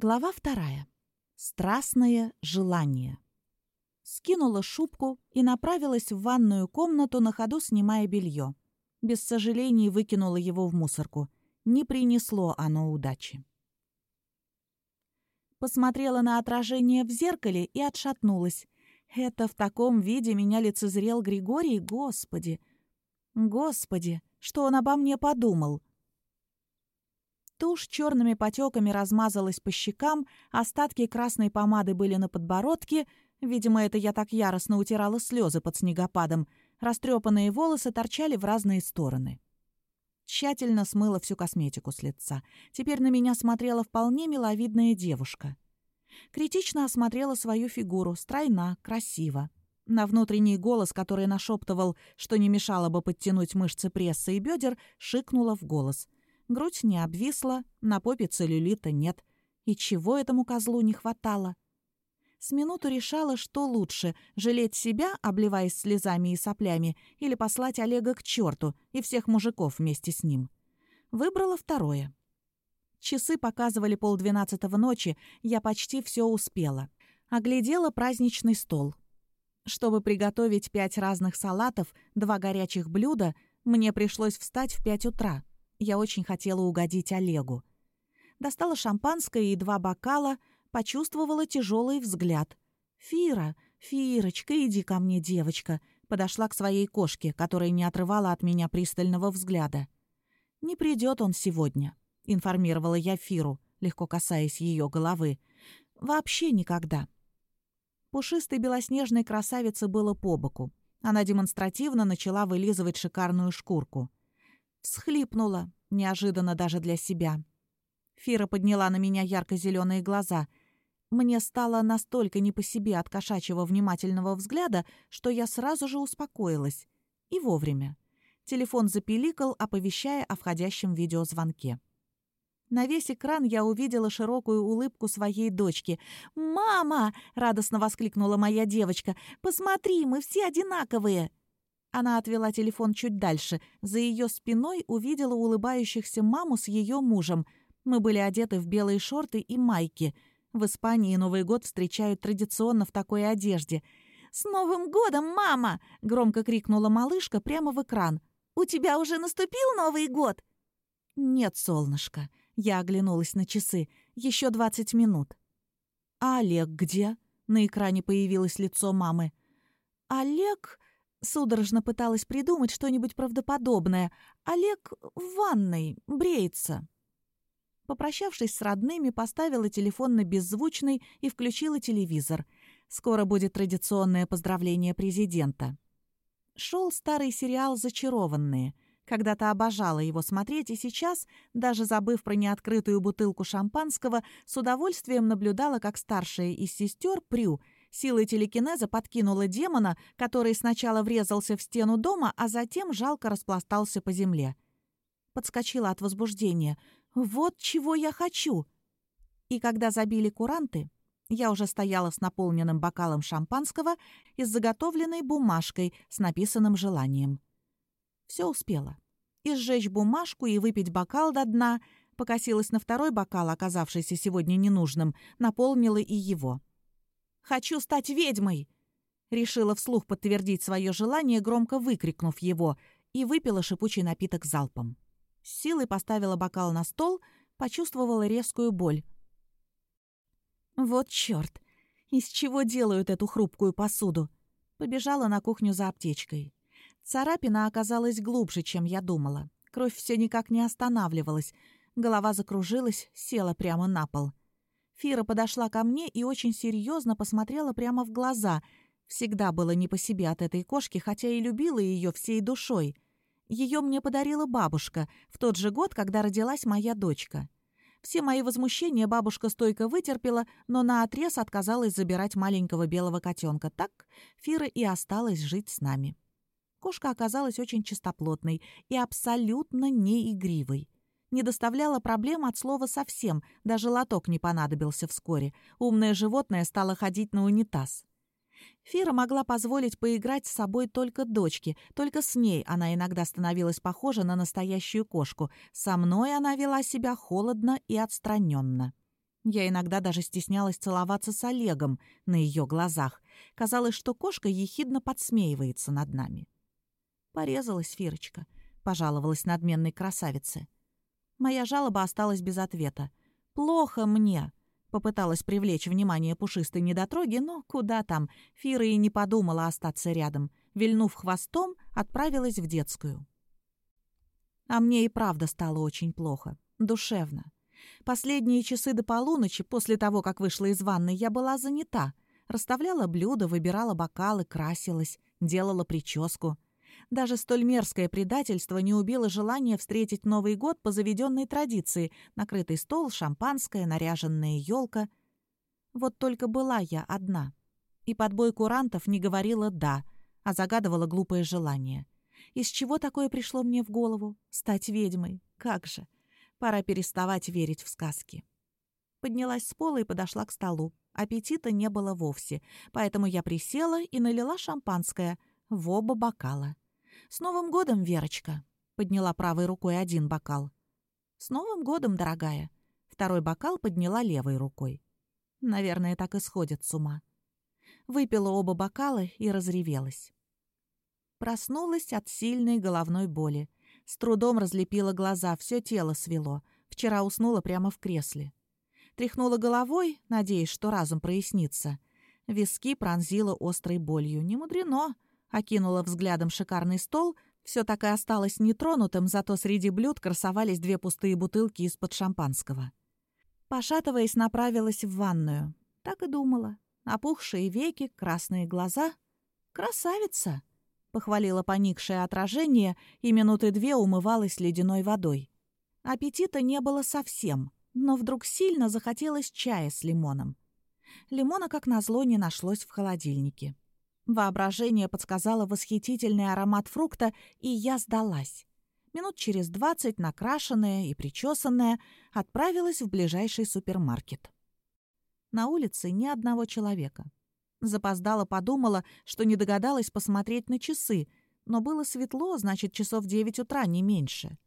Глава вторая. Страстное желание. Скинула шубку и направилась в ванную комнату, на ходу снимая белье. Без сожалений выкинула его в мусорку. Не принесло оно удачи. Посмотрела на отражение в зеркале и отшатнулась. Это в таком виде меня лицезрел Григорий, господи. Господи, что он обо мне подумал? Тушь черными потеками размазалась по щекам, остатки красной помады были на подбородке, видимо, это я так яростно утирала слезы под снегопадом, растрепанные волосы торчали в разные стороны. Тщательно смыла всю косметику с лица. Теперь на меня смотрела вполне миловидная девушка. Критично осмотрела свою фигуру, стройна, красиво. На внутренний голос, который нашептывал, что не мешало бы подтянуть мышцы пресса и бедер, шикнула в голос — Грудь не обвисла, на попе целлюлита нет. И чего этому козлу не хватало? С минуту решала, что лучше — жалеть себя, обливаясь слезами и соплями, или послать Олега к черту и всех мужиков вместе с ним. Выбрала второе. Часы показывали полдвенадцатого ночи, я почти все успела. Оглядела праздничный стол. Чтобы приготовить пять разных салатов, два горячих блюда, мне пришлось встать в пять утра. Я очень хотела угодить Олегу. Достала шампанское и два бокала, почувствовала тяжелый взгляд. «Фира, Фирочка, иди ко мне, девочка», подошла к своей кошке, которая не отрывала от меня пристального взгляда. «Не придет он сегодня», — информировала я Фиру, легко касаясь ее головы. «Вообще никогда». Пушистой белоснежной красавице было по боку. Она демонстративно начала вылизывать шикарную шкурку. Всхлипнула, неожиданно даже для себя. Фира подняла на меня ярко-зеленые глаза. Мне стало настолько не по себе от кошачьего внимательного взгляда, что я сразу же успокоилась. И вовремя. Телефон запиликал, оповещая о входящем видеозвонке. На весь экран я увидела широкую улыбку своей дочки. «Мама!» — радостно воскликнула моя девочка. «Посмотри, мы все одинаковые!» Она отвела телефон чуть дальше. За ее спиной увидела улыбающихся маму с ее мужем. Мы были одеты в белые шорты и майки. В Испании Новый год встречают традиционно в такой одежде. «С Новым годом, мама!» — громко крикнула малышка прямо в экран. «У тебя уже наступил Новый год?» «Нет, солнышко». Я оглянулась на часы. «Еще двадцать минут». «А Олег где?» На экране появилось лицо мамы. «Олег...» Судорожно пыталась придумать что-нибудь правдоподобное. Олег в ванной, бреется. Попрощавшись с родными, поставила телефон на беззвучный и включила телевизор. Скоро будет традиционное поздравление президента. Шел старый сериал «Зачарованные». Когда-то обожала его смотреть, и сейчас, даже забыв про неоткрытую бутылку шампанского, с удовольствием наблюдала, как старшая из сестер Прю — Силой телекинеза подкинула демона, который сначала врезался в стену дома, а затем жалко распластался по земле. Подскочила от возбуждения. «Вот чего я хочу!» И когда забили куранты, я уже стояла с наполненным бокалом шампанского и с заготовленной бумажкой с написанным желанием. Все успела. И сжечь бумажку, и выпить бокал до дна, покосилась на второй бокал, оказавшийся сегодня ненужным, наполнила и его. Хочу стать ведьмой!» Решила вслух подтвердить свое желание, громко выкрикнув его, и выпила шипучий напиток залпом. С силой поставила бокал на стол, почувствовала резкую боль. «Вот чёрт! Из чего делают эту хрупкую посуду?» Побежала на кухню за аптечкой. Царапина оказалась глубже, чем я думала. Кровь все никак не останавливалась. Голова закружилась, села прямо на пол. Фира подошла ко мне и очень серьезно посмотрела прямо в глаза. Всегда было не по себе от этой кошки, хотя и любила ее всей душой. Ее мне подарила бабушка в тот же год, когда родилась моя дочка. Все мои возмущения бабушка стойко вытерпела, но наотрез отказалась забирать маленького белого котенка. Так Фира и осталась жить с нами. Кошка оказалась очень чистоплотной и абсолютно неигривой не доставляло проблем от слова совсем, даже лоток не понадобился вскоре. Умное животное стало ходить на унитаз. Фира могла позволить поиграть с собой только дочке, только с ней она иногда становилась похожа на настоящую кошку. Со мной она вела себя холодно и отстраненно. Я иногда даже стеснялась целоваться с Олегом на ее глазах. Казалось, что кошка ехидно подсмеивается над нами. «Порезалась Фирочка», — пожаловалась надменной красавице. Моя жалоба осталась без ответа. «Плохо мне», — попыталась привлечь внимание пушистой недотроги, но куда там, Фира и не подумала остаться рядом. Вильнув хвостом, отправилась в детскую. А мне и правда стало очень плохо. Душевно. Последние часы до полуночи, после того, как вышла из ванной, я была занята. Расставляла блюда, выбирала бокалы, красилась, делала прическу. Даже столь мерзкое предательство не убило желание встретить Новый год по заведенной традиции. Накрытый стол, шампанское, наряженная елка. Вот только была я одна. И под бой курантов не говорила «да», а загадывала глупое желание. Из чего такое пришло мне в голову? Стать ведьмой? Как же! Пора переставать верить в сказки. Поднялась с пола и подошла к столу. Аппетита не было вовсе, поэтому я присела и налила шампанское в оба бокала. «С Новым годом, Верочка!» — подняла правой рукой один бокал. «С Новым годом, дорогая!» Второй бокал подняла левой рукой. Наверное, так и сходит с ума. Выпила оба бокала и разревелась. Проснулась от сильной головной боли. С трудом разлепила глаза, все тело свело. Вчера уснула прямо в кресле. Тряхнула головой, надеясь, что разум прояснится. Виски пронзила острой болью. Не мудрено. Окинула взглядом шикарный стол. Все так и осталось нетронутым, зато среди блюд красовались две пустые бутылки из-под шампанского. Пошатываясь, направилась в ванную. Так и думала. Опухшие веки, красные глаза. Красавица! — похвалила поникшее отражение и минуты две умывалась ледяной водой. Аппетита не было совсем, но вдруг сильно захотелось чая с лимоном. Лимона, как назло, не нашлось в холодильнике. Воображение подсказало восхитительный аромат фрукта, и я сдалась. Минут через двадцать, накрашенная и причесанная, отправилась в ближайший супермаркет. На улице ни одного человека. Запоздала подумала, что не догадалась посмотреть на часы, но было светло, значит, часов девять утра, не меньше.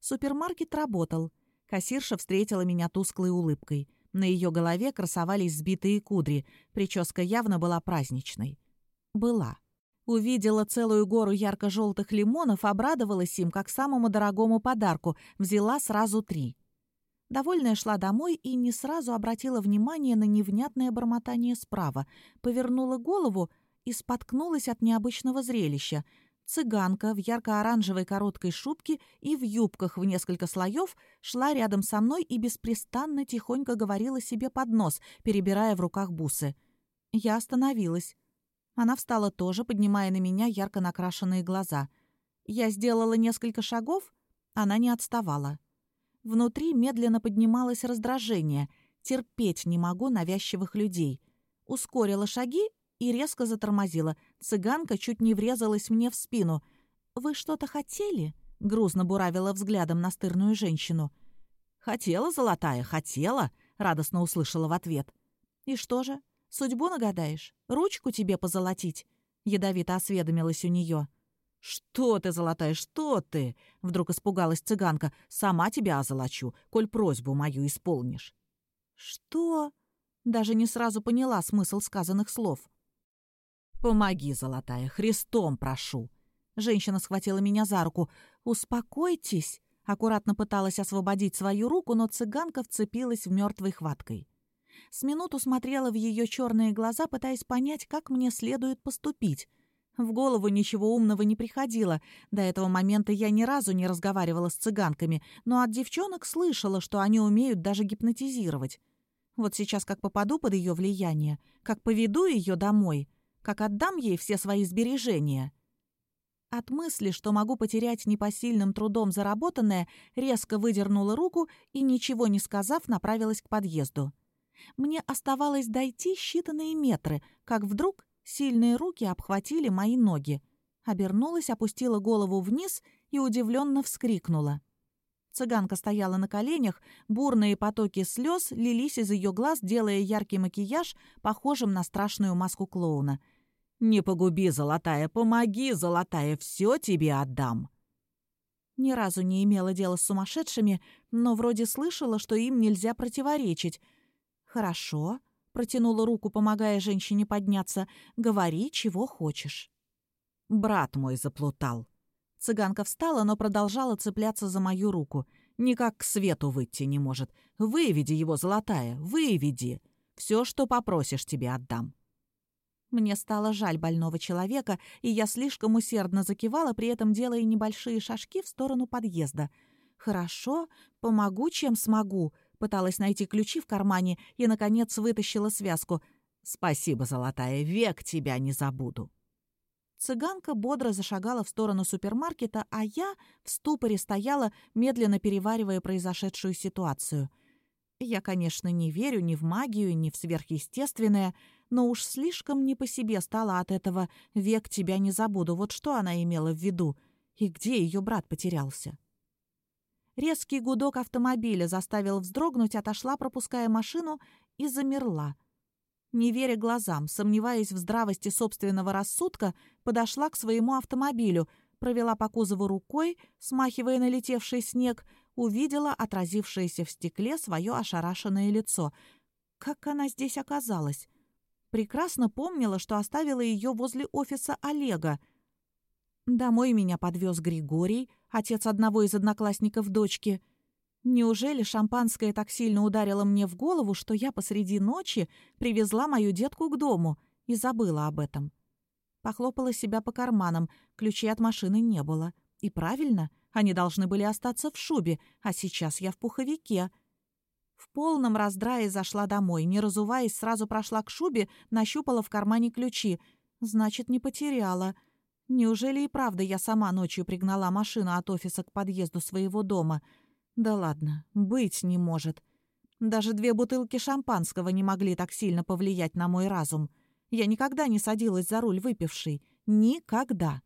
Супермаркет работал. Кассирша встретила меня тусклой улыбкой. На ее голове красовались сбитые кудри, прическа явно была праздничной. Была. Увидела целую гору ярко-желтых лимонов, обрадовалась им, как самому дорогому подарку, взяла сразу три. Довольная шла домой и не сразу обратила внимание на невнятное бормотание справа. Повернула голову и споткнулась от необычного зрелища. Цыганка в ярко-оранжевой короткой шубке и в юбках в несколько слоев шла рядом со мной и беспрестанно тихонько говорила себе под нос, перебирая в руках бусы. Я остановилась. Она встала тоже, поднимая на меня ярко накрашенные глаза. Я сделала несколько шагов, она не отставала. Внутри медленно поднималось раздражение. Терпеть не могу навязчивых людей. Ускорила шаги и резко затормозила. Цыганка чуть не врезалась мне в спину. «Вы что-то хотели?» — грузно буравила взглядом настырную женщину. «Хотела, золотая, хотела!» — радостно услышала в ответ. «И что же, судьбу нагадаешь? Ручку тебе позолотить?» — ядовито осведомилась у нее. «Что ты, золотая, что ты?» — вдруг испугалась цыганка. «Сама тебя озолочу, коль просьбу мою исполнишь». «Что?» — даже не сразу поняла смысл сказанных слов. «Помоги, золотая, Христом прошу!» Женщина схватила меня за руку. «Успокойтесь!» Аккуратно пыталась освободить свою руку, но цыганка вцепилась в мертвой хваткой. С минуту смотрела в ее черные глаза, пытаясь понять, как мне следует поступить. В голову ничего умного не приходило. До этого момента я ни разу не разговаривала с цыганками, но от девчонок слышала, что они умеют даже гипнотизировать. Вот сейчас как попаду под ее влияние, как поведу ее домой, как отдам ей все свои сбережения. От мысли, что могу потерять непосильным трудом заработанное, резко выдернула руку и, ничего не сказав, направилась к подъезду. Мне оставалось дойти считанные метры, как вдруг Сильные руки обхватили мои ноги. Обернулась, опустила голову вниз и удивленно вскрикнула. Цыганка стояла на коленях, бурные потоки слез лились из ее глаз, делая яркий макияж, похожим на страшную маску клоуна. «Не погуби, золотая, помоги, золотая, все тебе отдам!» Ни разу не имела дела с сумасшедшими, но вроде слышала, что им нельзя противоречить. «Хорошо», — протянула руку, помогая женщине подняться. «Говори, чего хочешь». «Брат мой заплутал». Цыганка встала, но продолжала цепляться за мою руку. «Никак к свету выйти не может. Выведи его, золотая, выведи. Все, что попросишь, тебе отдам». Мне стало жаль больного человека, и я слишком усердно закивала, при этом делая небольшие шажки в сторону подъезда. «Хорошо, помогу, чем смогу», пыталась найти ключи в кармане и, наконец, вытащила связку. «Спасибо, золотая, век тебя не забуду». Цыганка бодро зашагала в сторону супермаркета, а я в ступоре стояла, медленно переваривая произошедшую ситуацию. Я, конечно, не верю ни в магию, ни в сверхъестественное, но уж слишком не по себе стало от этого «век тебя не забуду». Вот что она имела в виду? И где ее брат потерялся? Резкий гудок автомобиля заставил вздрогнуть, отошла, пропуская машину, и замерла. Не веря глазам, сомневаясь в здравости собственного рассудка, подошла к своему автомобилю, провела по кузову рукой, смахивая налетевший снег, увидела отразившееся в стекле свое ошарашенное лицо. Как она здесь оказалась? Прекрасно помнила, что оставила ее возле офиса Олега. Домой меня подвез Григорий, отец одного из одноклассников дочки. Неужели шампанское так сильно ударило мне в голову, что я посреди ночи привезла мою детку к дому и забыла об этом? Похлопала себя по карманам, ключей от машины не было. И правильно, они должны были остаться в шубе, а сейчас я в пуховике — в полном раздрае зашла домой, не разуваясь, сразу прошла к шубе, нащупала в кармане ключи. Значит, не потеряла. Неужели и правда я сама ночью пригнала машину от офиса к подъезду своего дома? Да ладно, быть не может. Даже две бутылки шампанского не могли так сильно повлиять на мой разум. Я никогда не садилась за руль выпившей. Никогда.